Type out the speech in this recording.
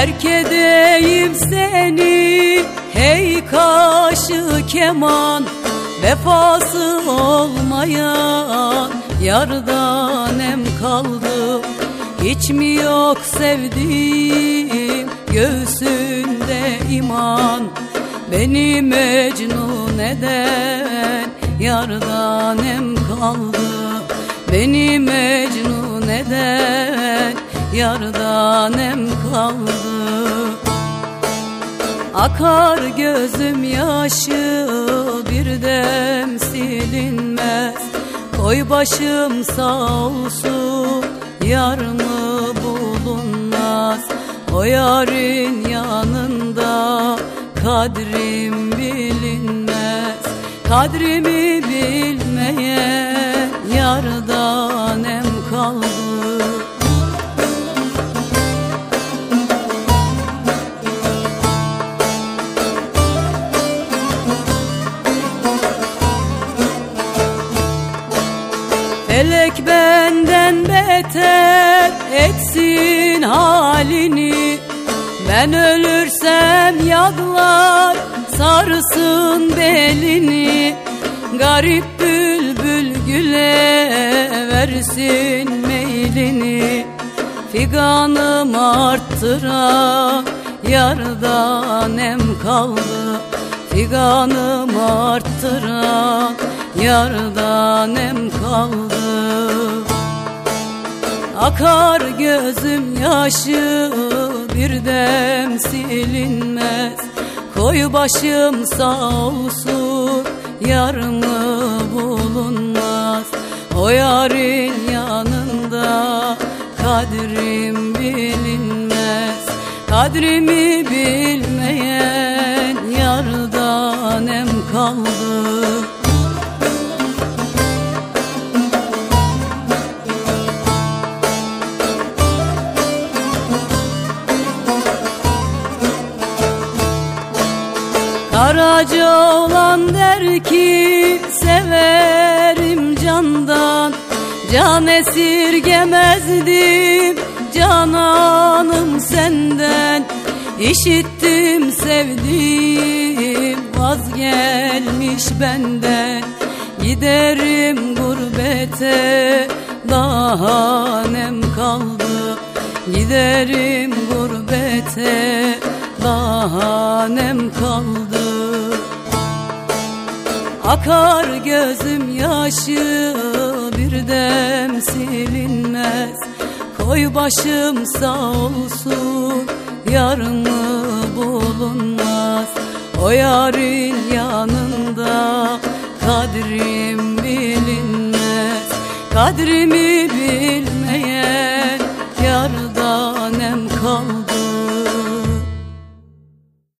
Terk edeyim seni hey kaşı keman. Vefası olmayan yardan em kaldı. Hiç mi yok sevdiğim göğsünde iman? Beni mecnun eden yardan em kaldı. Beni mecnun eden yardan em kaldı. Akar gözüm yaşı bir dem silinmez. Koy başım sağ olsun yar mı bulunmaz? O yarın yanında kadrim bilinmez. Kadrimi bilmeyen yardan Felek benden beter etsin halini. Ben ölürsem yadlar sarsın belini. Garip bülbül güle versin meylini. Figanım arttıra yardan em kaldı. Figanım arttıra yardan em kaldı Akar gözüm yaşı bir dem silinmez. Koy başım sağ olsun yar bulunmaz? O yarın yanında kadrim bilinmez. Kadrimi bilmeyen yardan em kaldı Karaca olan der ki severim candan. Can esirgemezdim cananım senden. İşittim sevdiğim vazgelmiş benden. Giderim gurbete daha nem kaldı. Giderim gurbete daha nem kaldı Akar gözüm yaşı bir dem silinmez. Koy başım sağ olsun yar mı bulunmaz? O yarın yanında kadrim bilinmez. Kadrimi bilmeyen